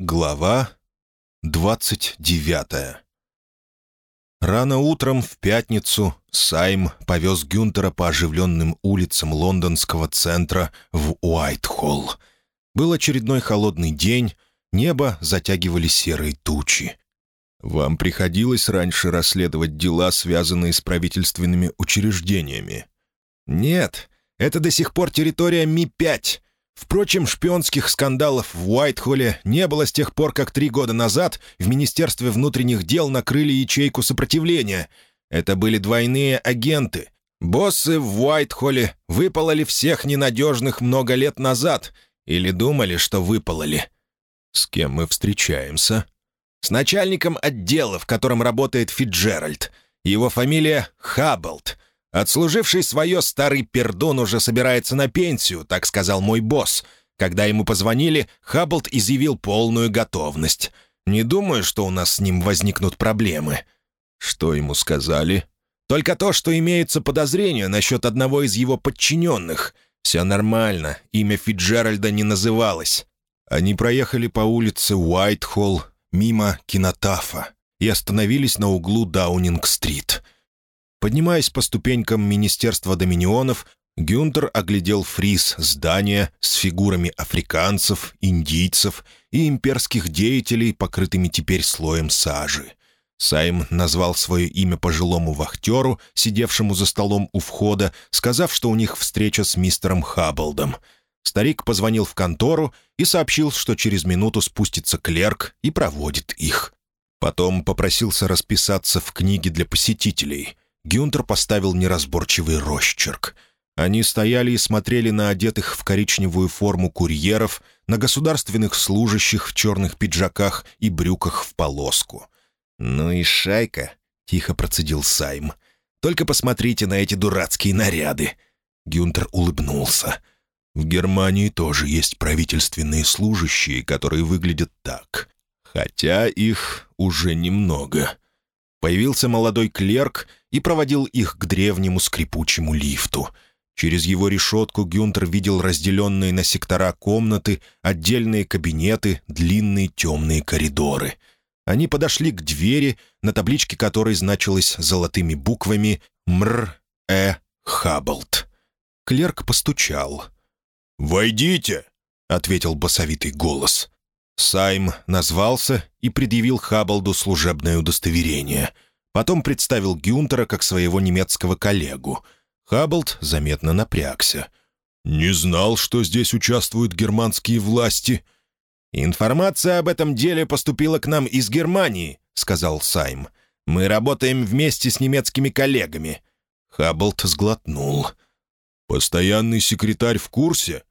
Глава 29 Рано утром в пятницу Сайм повез Гюнтера по оживленным улицам лондонского центра в Уайтхолл. Был очередной холодный день, небо затягивали серые тучи. «Вам приходилось раньше расследовать дела, связанные с правительственными учреждениями?» «Нет, это до сих пор территория Ми-5. Впрочем, шпионских скандалов в Уайтхолле не было с тех пор, как три года назад в Министерстве внутренних дел накрыли ячейку сопротивления. Это были двойные агенты. Боссы в Уайтхолле выпололи всех ненадежных много лет назад. Или думали, что выпололи. С кем мы встречаемся? С начальником отдела, в котором работает Фиджеральд. Его фамилия Хабблд. Отслуживший свое старый пердон уже собирается на пенсию, так сказал мой босс. Когда ему позвонили, Хабблд изъявил полную готовность. Не думаю, что у нас с ним возникнут проблемы. Что ему сказали? Только то, что имеются подозрения насчет одного из его подчиненных. Все нормально, имя Фиджеральда не называлось. Они проехали по улице Уайтхолл мимо кинотафа и остановились на углу Даунинг-стрит — Поднимаясь по ступенькам Министерства Доминионов, Гюнтер оглядел фриз здания с фигурами африканцев, индийцев и имперских деятелей, покрытыми теперь слоем сажи. Сайм назвал свое имя пожилому вахтеру, сидевшему за столом у входа, сказав, что у них встреча с мистером Хабблдом. Старик позвонил в контору и сообщил, что через минуту спустится клерк и проводит их. Потом попросился расписаться в книге для посетителей — Гюнтер поставил неразборчивый росчерк. Они стояли и смотрели на одетых в коричневую форму курьеров, на государственных служащих в черных пиджаках и брюках в полоску. «Ну и шайка», — тихо процедил Сайм. «Только посмотрите на эти дурацкие наряды». Гюнтер улыбнулся. «В Германии тоже есть правительственные служащие, которые выглядят так. Хотя их уже немного». Появился молодой клерк и проводил их к древнему скрипучему лифту. Через его решетку Гюнтер видел разделенные на сектора комнаты, отдельные кабинеты, длинные темные коридоры. Они подошли к двери, на табличке которой значилось золотыми буквами «Мр. Э. Хабблд». Клерк постучал. «Войдите!» — ответил басовитый голос. Сайм назвался и предъявил Хабблду служебное удостоверение — Потом представил Гюнтера как своего немецкого коллегу. Хабблд заметно напрягся. «Не знал, что здесь участвуют германские власти». «Информация об этом деле поступила к нам из Германии», — сказал Сайм. «Мы работаем вместе с немецкими коллегами». Хабблд сглотнул. «Постоянный секретарь в курсе?»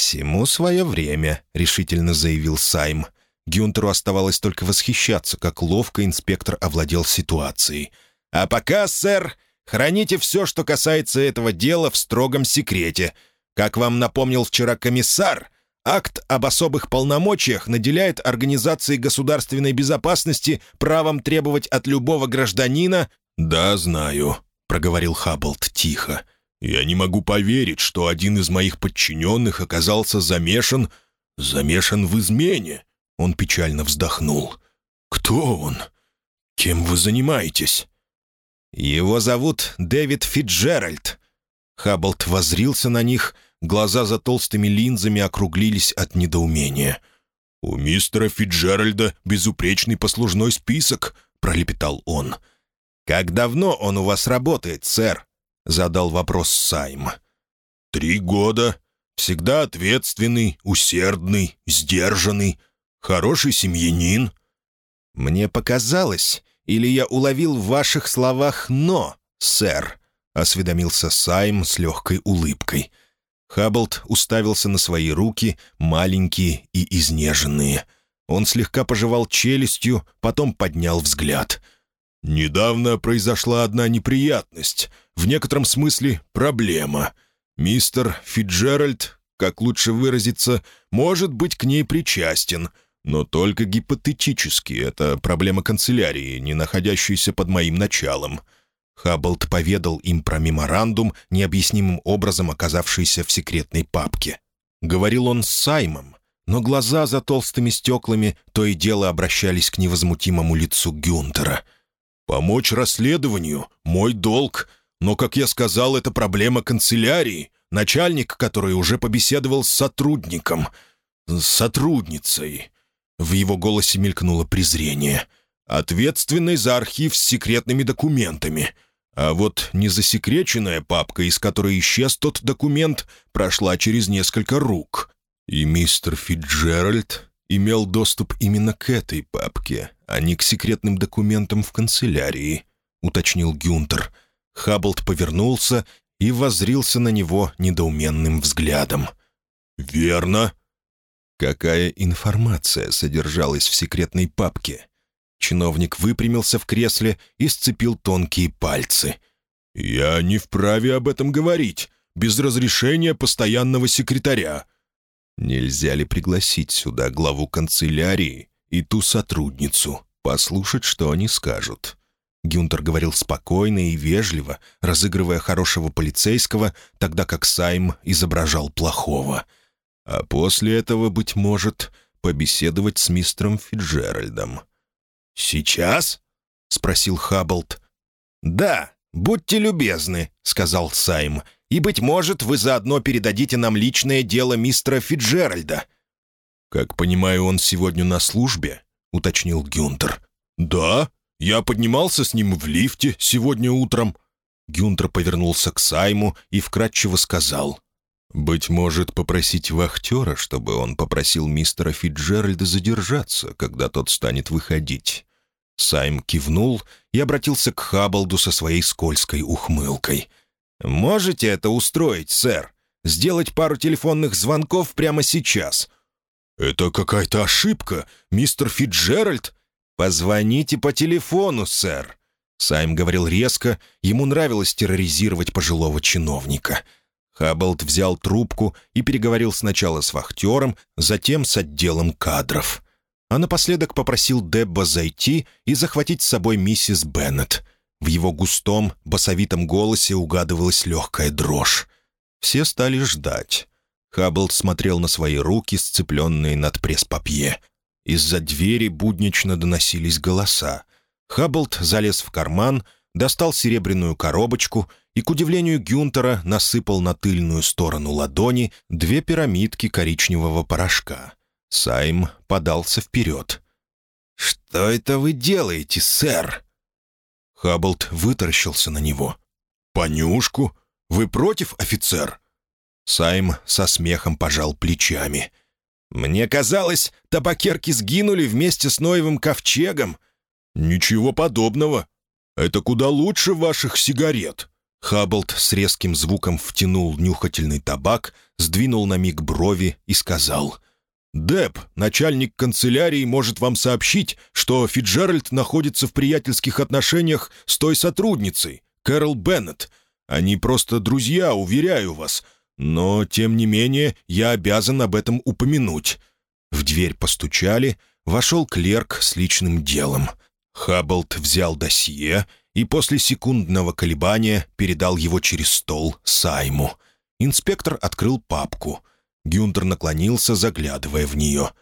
«Всему свое время», — решительно заявил Сайм. Гюнтеру оставалось только восхищаться, как ловко инспектор овладел ситуацией. «А пока, сэр, храните все, что касается этого дела, в строгом секрете. Как вам напомнил вчера комиссар, акт об особых полномочиях наделяет Организации государственной безопасности правом требовать от любого гражданина...» «Да, знаю», — проговорил Хабблд тихо. «Я не могу поверить, что один из моих подчиненных оказался замешан... замешан в измене». Он печально вздохнул. «Кто он? Кем вы занимаетесь?» «Его зовут Дэвид Фитджеральд». Хабблд возрился на них, глаза за толстыми линзами округлились от недоумения. «У мистера Фитджеральда безупречный послужной список», — пролепетал он. «Как давно он у вас работает, сэр?» — задал вопрос Сайм. «Три года. Всегда ответственный, усердный, сдержанный. Хороший семьянин». «Мне показалось, или я уловил в ваших словах «но», сэр», — осведомился Сайм с легкой улыбкой. Хабблд уставился на свои руки, маленькие и изнеженные. Он слегка пожевал челюстью, потом поднял взгляд. «Недавно произошла одна неприятность, в некотором смысле проблема. Мистер Фиджеральд, как лучше выразиться, может быть к ней причастен, но только гипотетически. Это проблема канцелярии, не находящейся под моим началом». Хабблд поведал им про меморандум, необъяснимым образом оказавшийся в секретной папке. Говорил он с Саймом, но глаза за толстыми стеклами то и дело обращались к невозмутимому лицу Гюнтера. «Помочь расследованию — мой долг, но, как я сказал, это проблема канцелярии, начальник, который уже побеседовал с сотрудником, с сотрудницей». В его голосе мелькнуло презрение. «Ответственный за архив с секретными документами». А вот незасекреченная папка, из которой исчез тот документ, прошла через несколько рук. И мистер Фитджеральд имел доступ именно к этой папке, а не к секретным документам в канцелярии, уточнил Гюнтер. Хабблд повернулся и воззрился на него недоуменным взглядом. «Верно». Какая информация содержалась в секретной папке? Чиновник выпрямился в кресле и сцепил тонкие пальцы. «Я не вправе об этом говорить, без разрешения постоянного секретаря. Нельзя ли пригласить сюда главу канцелярии и ту сотрудницу, послушать, что они скажут?» Гюнтер говорил спокойно и вежливо, разыгрывая хорошего полицейского, тогда как Сайм изображал плохого. А после этого, быть может, побеседовать с мистером Фиджеральдом. «Сейчас?» — спросил Хабблд. «Да, будьте любезны», — сказал Сайм. «И, быть может, вы заодно передадите нам личное дело мистера Фиджеральда». «Как понимаю, он сегодня на службе?» — уточнил Гюнтер. «Да, я поднимался с ним в лифте сегодня утром». Гюнтер повернулся к Сайму и вкратчиво сказал. «Быть может, попросить вахтера, чтобы он попросил мистера Фиджеральда задержаться, когда тот станет выходить. Сайм кивнул и обратился к Хаббалду со своей скользкой ухмылкой. «Можете это устроить, сэр? Сделать пару телефонных звонков прямо сейчас?» «Это какая-то ошибка, мистер Фитджеральд?» «Позвоните по телефону, сэр». Сайм говорил резко, ему нравилось терроризировать пожилого чиновника. Хаббалд взял трубку и переговорил сначала с вахтером, затем с отделом кадров а напоследок попросил Дебба зайти и захватить с собой миссис Беннет. В его густом, басовитом голосе угадывалась легкая дрожь. Все стали ждать. Хабблд смотрел на свои руки, сцепленные над пресс-папье. Из-за двери буднично доносились голоса. Хабблд залез в карман, достал серебряную коробочку и, к удивлению Гюнтера, насыпал на тыльную сторону ладони две пирамидки коричневого порошка. Сайм подался вперед. «Что это вы делаете, сэр?» Хабблд вытаращился на него. «Понюшку? Вы против, офицер?» Сайм со смехом пожал плечами. «Мне казалось, табакерки сгинули вместе с Ноевым ковчегом». «Ничего подобного. Это куда лучше ваших сигарет». Хабблд с резким звуком втянул нюхательный табак, сдвинул на миг брови и сказал — Деп, начальник канцелярии, может вам сообщить, что Фиджеральд находится в приятельских отношениях с той сотрудницей, Кэрол Беннет. Они просто друзья, уверяю вас. Но, тем не менее, я обязан об этом упомянуть». В дверь постучали, вошел клерк с личным делом. Хабблд взял досье и после секундного колебания передал его через стол Сайму. Инспектор открыл папку — Гюнтер наклонился, заглядывая в нее.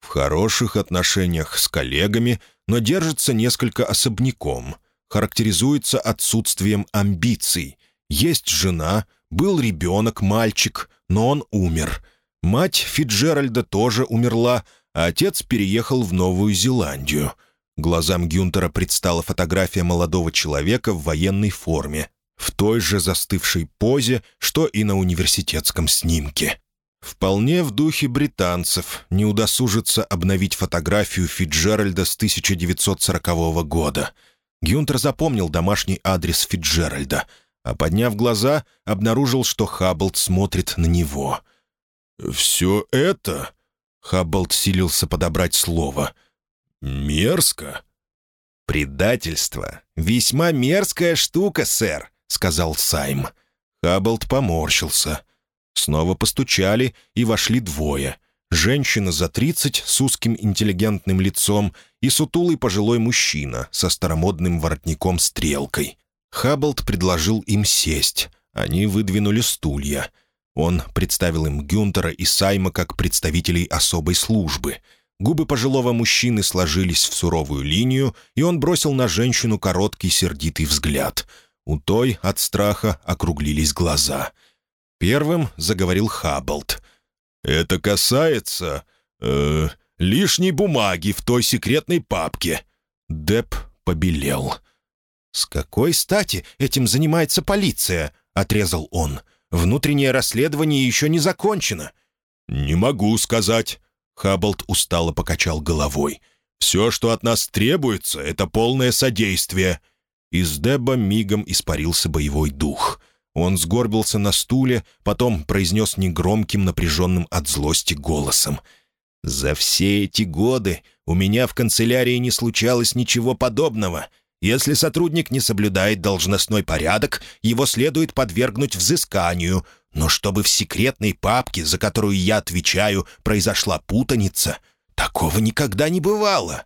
В хороших отношениях с коллегами, но держится несколько особняком. Характеризуется отсутствием амбиций. Есть жена, был ребенок, мальчик, но он умер. Мать Фиджеральда тоже умерла, а отец переехал в Новую Зеландию. Глазам Гюнтера предстала фотография молодого человека в военной форме, в той же застывшей позе, что и на университетском снимке. Вполне в духе британцев не удосужится обновить фотографию Фиджеральда с 1940 года. Гюнтер запомнил домашний адрес Фиджеральда, а, подняв глаза, обнаружил, что Хабблд смотрит на него. «Все это...» — Хабблд силился подобрать слово. «Мерзко». «Предательство — весьма мерзкая штука, сэр», — сказал Сайм. Хабблд поморщился — Снова постучали, и вошли двое. Женщина за тридцать с узким интеллигентным лицом и сутулый пожилой мужчина со старомодным воротником-стрелкой. Хабблд предложил им сесть. Они выдвинули стулья. Он представил им Гюнтера и Сайма как представителей особой службы. Губы пожилого мужчины сложились в суровую линию, и он бросил на женщину короткий сердитый взгляд. У той от страха округлились глаза. Первым заговорил Хаббалд. «Это касается... Э, лишней бумаги в той секретной папке». Деп побелел. «С какой стати этим занимается полиция?» — отрезал он. «Внутреннее расследование еще не закончено». «Не могу сказать». Хаббалд устало покачал головой. «Все, что от нас требуется, — это полное содействие». Из Деба мигом испарился боевой дух. Он сгорбился на стуле, потом произнес негромким, напряженным от злости голосом. «За все эти годы у меня в канцелярии не случалось ничего подобного. Если сотрудник не соблюдает должностной порядок, его следует подвергнуть взысканию. Но чтобы в секретной папке, за которую я отвечаю, произошла путаница, такого никогда не бывало».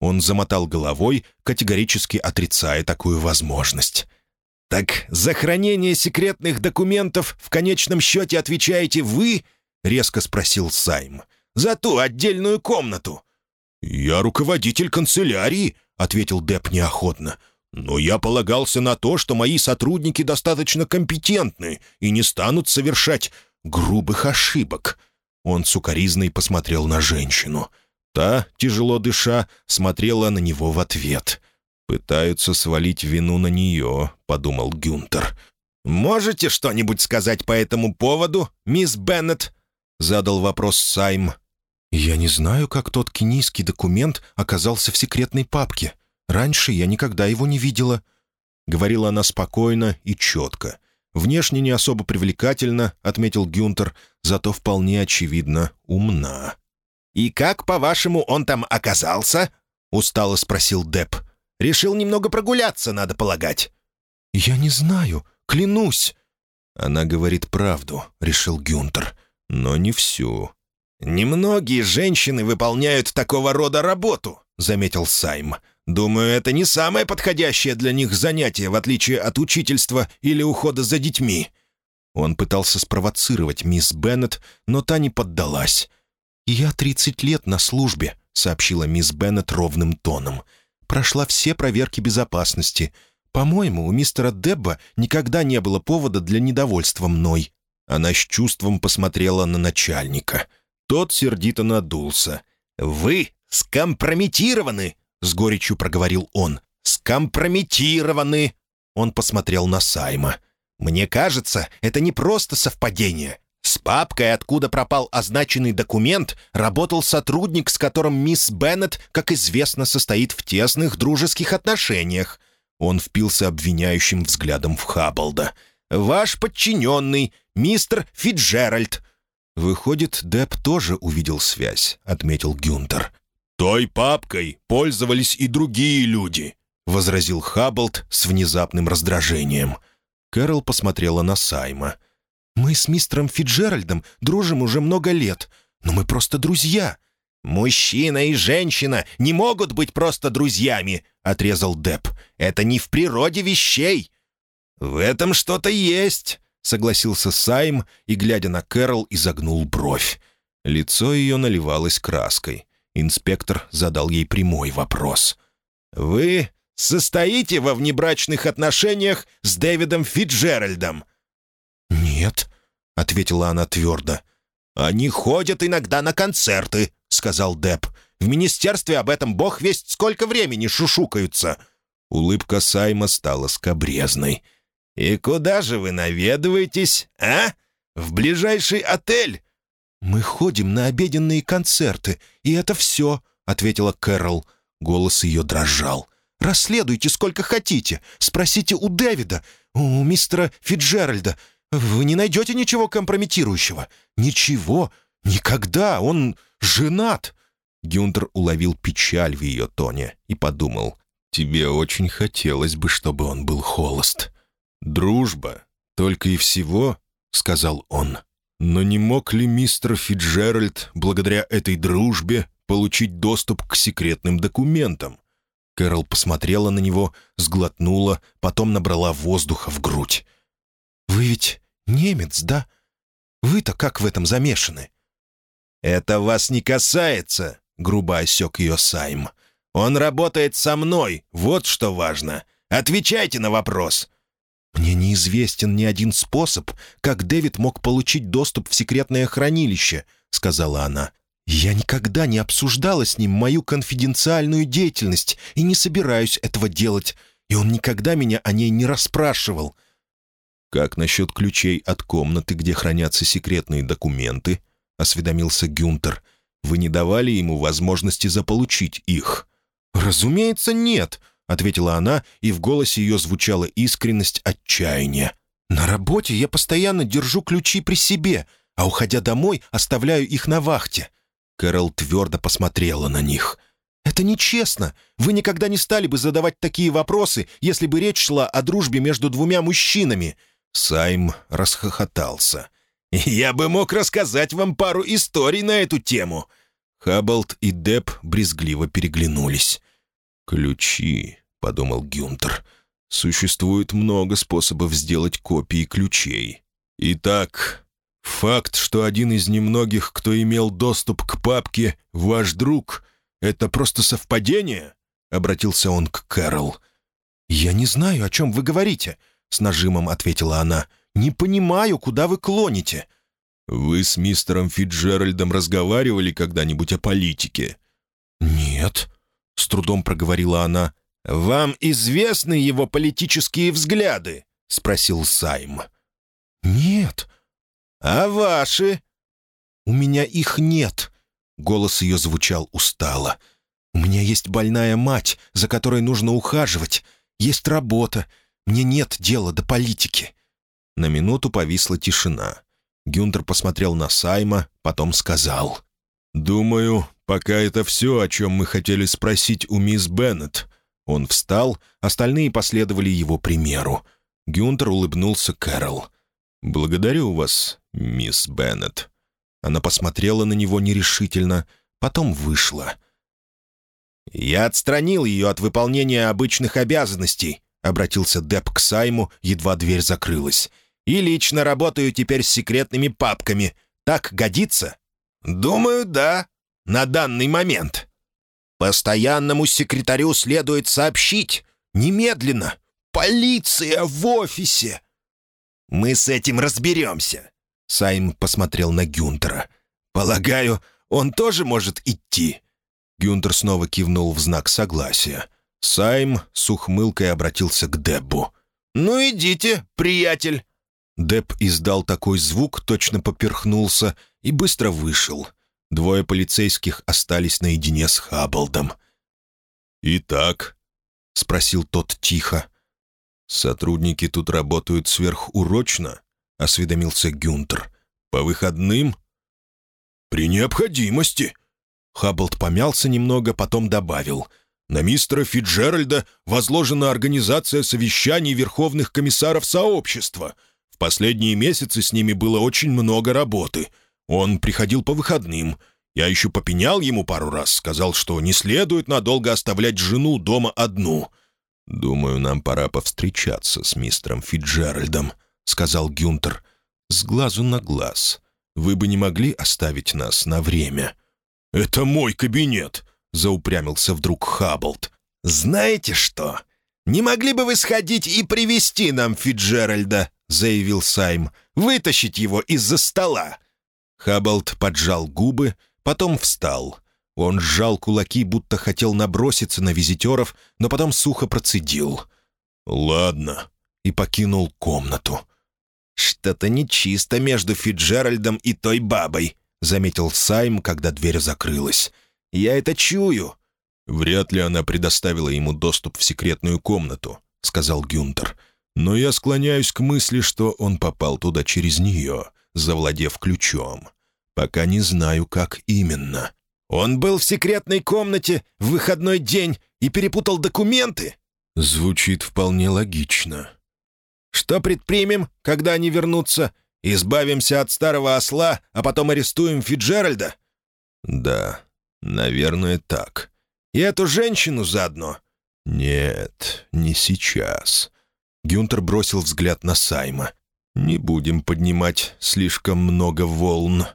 Он замотал головой, категорически отрицая такую возможность. «Так за хранение секретных документов в конечном счете отвечаете вы?» — резко спросил Сайм. «За ту отдельную комнату». «Я руководитель канцелярии», — ответил Деп неохотно. «Но я полагался на то, что мои сотрудники достаточно компетентны и не станут совершать грубых ошибок». Он сукоризной посмотрел на женщину. Та, тяжело дыша, смотрела на него в ответ. «Пытаются свалить вину на нее», — подумал Гюнтер. «Можете что-нибудь сказать по этому поводу, мисс Беннет?» — задал вопрос Сайм. «Я не знаю, как тот кенийский документ оказался в секретной папке. Раньше я никогда его не видела». Говорила она спокойно и четко. Внешне не особо привлекательно, отметил Гюнтер, зато вполне очевидно умна. «И как, по-вашему, он там оказался?» — устало спросил Деп. «Решил немного прогуляться, надо полагать». «Я не знаю, клянусь». «Она говорит правду», — решил Гюнтер, — «но не всю». «Немногие женщины выполняют такого рода работу», — заметил Сайм. «Думаю, это не самое подходящее для них занятие, в отличие от учительства или ухода за детьми». Он пытался спровоцировать мисс Беннет, но та не поддалась. «Я тридцать лет на службе», — сообщила мисс Беннет ровным тоном. «Прошла все проверки безопасности. По-моему, у мистера Дебба никогда не было повода для недовольства мной». Она с чувством посмотрела на начальника — тот сердито надулся. «Вы скомпрометированы!» — с горечью проговорил он. «Скомпрометированы!» Он посмотрел на Сайма. «Мне кажется, это не просто совпадение. С папкой, откуда пропал означенный документ, работал сотрудник, с которым мисс Беннет, как известно, состоит в тесных дружеских отношениях». Он впился обвиняющим взглядом в Хаббалда. «Ваш подчиненный, мистер Фиджеральд, «Выходит, Деп тоже увидел связь», — отметил Гюнтер. «Той папкой пользовались и другие люди», — возразил Хабблд с внезапным раздражением. Кэрол посмотрела на Сайма. «Мы с мистером Фиджеральдом дружим уже много лет, но мы просто друзья». «Мужчина и женщина не могут быть просто друзьями», — отрезал Деп. «Это не в природе вещей». «В этом что-то есть», — согласился Сайм и, глядя на Кэрол, изогнул бровь. Лицо ее наливалось краской. Инспектор задал ей прямой вопрос. «Вы состоите во внебрачных отношениях с Дэвидом Фитджеральдом?» «Нет», — ответила она твердо. «Они ходят иногда на концерты», — сказал Депп. «В министерстве об этом бог весть сколько времени шушукаются». Улыбка Сайма стала скобрезной. «И куда же вы наведываетесь, а? В ближайший отель?» «Мы ходим на обеденные концерты, и это все», — ответила Кэрол. Голос ее дрожал. «Расследуйте сколько хотите. Спросите у Дэвида, у мистера Фиджеральда. Вы не найдете ничего компрометирующего. Ничего. Никогда. Он женат». Гюнтер уловил печаль в ее тоне и подумал. «Тебе очень хотелось бы, чтобы он был холост». «Дружба, только и всего», — сказал он. «Но не мог ли мистер Фиджеральд, благодаря этой дружбе, получить доступ к секретным документам?» Кэрол посмотрела на него, сглотнула, потом набрала воздуха в грудь. «Вы ведь немец, да? Вы-то как в этом замешаны?» «Это вас не касается», — грубо осек ее Сайм. «Он работает со мной, вот что важно. Отвечайте на вопрос». «Мне неизвестен ни один способ, как Дэвид мог получить доступ в секретное хранилище», — сказала она. «Я никогда не обсуждала с ним мою конфиденциальную деятельность и не собираюсь этого делать, и он никогда меня о ней не расспрашивал». «Как насчет ключей от комнаты, где хранятся секретные документы?» — осведомился Гюнтер. «Вы не давали ему возможности заполучить их?» «Разумеется, нет», — ответила она, и в голосе ее звучала искренность отчаяния. «На работе я постоянно держу ключи при себе, а уходя домой, оставляю их на вахте». Кэрол твердо посмотрела на них. «Это нечестно. Вы никогда не стали бы задавать такие вопросы, если бы речь шла о дружбе между двумя мужчинами». Сайм расхохотался. «Я бы мог рассказать вам пару историй на эту тему». Хаббалд и Деп брезгливо переглянулись. «Ключи», — подумал Гюнтер. «Существует много способов сделать копии ключей. Итак, факт, что один из немногих, кто имел доступ к папке, ваш друг, это просто совпадение?» — обратился он к Кэрол. «Я не знаю, о чем вы говорите», — с нажимом ответила она. «Не понимаю, куда вы клоните». «Вы с мистером Фитджеральдом разговаривали когда-нибудь о политике?» «Нет», — с трудом проговорила она. «Вам известны его политические взгляды?» — спросил Сайм. «Нет». «А ваши?» «У меня их нет», — голос ее звучал устало. «У меня есть больная мать, за которой нужно ухаживать. Есть работа. Мне нет дела до политики». На минуту повисла тишина. Гюнтер посмотрел на Сайма, потом сказал. «Думаю, пока это все, о чем мы хотели спросить у мисс Беннет». Он встал, остальные последовали его примеру. Гюнтер улыбнулся Кэрол. «Благодарю вас, мисс Беннет». Она посмотрела на него нерешительно, потом вышла. «Я отстранил ее от выполнения обычных обязанностей», — обратился Депп к Сайму, едва дверь закрылась. «И лично работаю теперь с секретными папками. Так годится?» «Думаю, да. На данный момент». «Постоянному секретарю следует сообщить. Немедленно. Полиция в офисе!» «Мы с этим разберемся», — Сайм посмотрел на Гюнтера. «Полагаю, он тоже может идти?» Гюнтер снова кивнул в знак согласия. Сайм с ухмылкой обратился к Деббу. «Ну идите, приятель!» Дебб издал такой звук, точно поперхнулся, и быстро вышел. Двое полицейских остались наедине с Хаббалдом. «Итак?» — спросил тот тихо. «Сотрудники тут работают сверхурочно?» — осведомился Гюнтер. «По выходным?» «При необходимости». Хаббалд помялся немного, потом добавил. На мистера Фиджеральда возложена организация совещаний верховных комиссаров сообщества. В последние месяцы с ними было очень много работы. Он приходил по выходным. Я еще попенял ему пару раз, сказал, что не следует надолго оставлять жену дома одну. «Думаю, нам пора повстречаться с мистером Фиджеральдом», — сказал Гюнтер. «С глазу на глаз. Вы бы не могли оставить нас на время?» «Это мой кабинет», — заупрямился вдруг Хабблд. «Знаете что? Не могли бы вы сходить и привести нам Фиджеральда?» — заявил Сайм. «Вытащить его из-за стола». Хабблд поджал губы, потом встал. Он сжал кулаки, будто хотел наброситься на визитеров, но потом сухо процедил. «Ладно», и покинул комнату. «Что-то нечисто между Фиджеральдом и той бабой», — заметил Сайм, когда дверь закрылась. Я это чую». «Вряд ли она предоставила ему доступ в секретную комнату», — сказал Гюнтер. «Но я склоняюсь к мысли, что он попал туда через нее, завладев ключом. Пока не знаю, как именно». «Он был в секретной комнате в выходной день и перепутал документы?» Звучит вполне логично. «Что предпримем, когда они вернутся? Избавимся от старого осла, а потом арестуем Фиджеральда?» «Да, «Наверное, так. И эту женщину заодно?» «Нет, не сейчас». Гюнтер бросил взгляд на Сайма. «Не будем поднимать слишком много волн.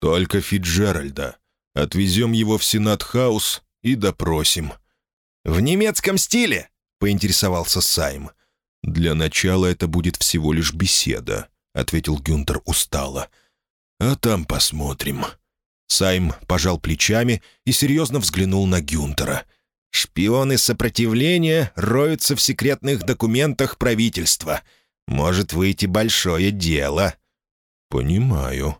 Только Фицджеральда. Отвезем его в Сенат-хаус и допросим». «В немецком стиле?» — поинтересовался Сайм. «Для начала это будет всего лишь беседа», — ответил Гюнтер устало. «А там посмотрим». Сайм пожал плечами и серьезно взглянул на Гюнтера. «Шпионы сопротивления роются в секретных документах правительства. Может выйти большое дело». «Понимаю».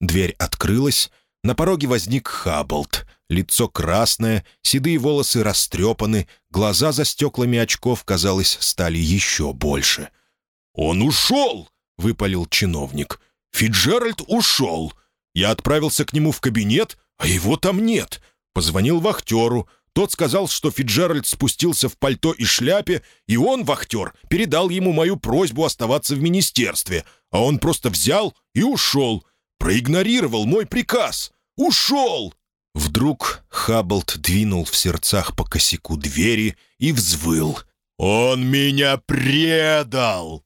Дверь открылась, на пороге возник Хабблд. Лицо красное, седые волосы растрепаны, глаза за стеклами очков, казалось, стали еще больше. «Он ушел!» — выпалил чиновник. «Фиджеральд ушел! Я отправился к нему в кабинет, а его там нет. Позвонил вахтеру. Тот сказал, что Фиджеральд спустился в пальто и шляпе, и он, вахтер, передал ему мою просьбу оставаться в министерстве, а он просто взял и ушел. Проигнорировал мой приказ. Ушел!» Вдруг Хабблд двинул в сердцах по косяку двери и взвыл. «Он меня предал!»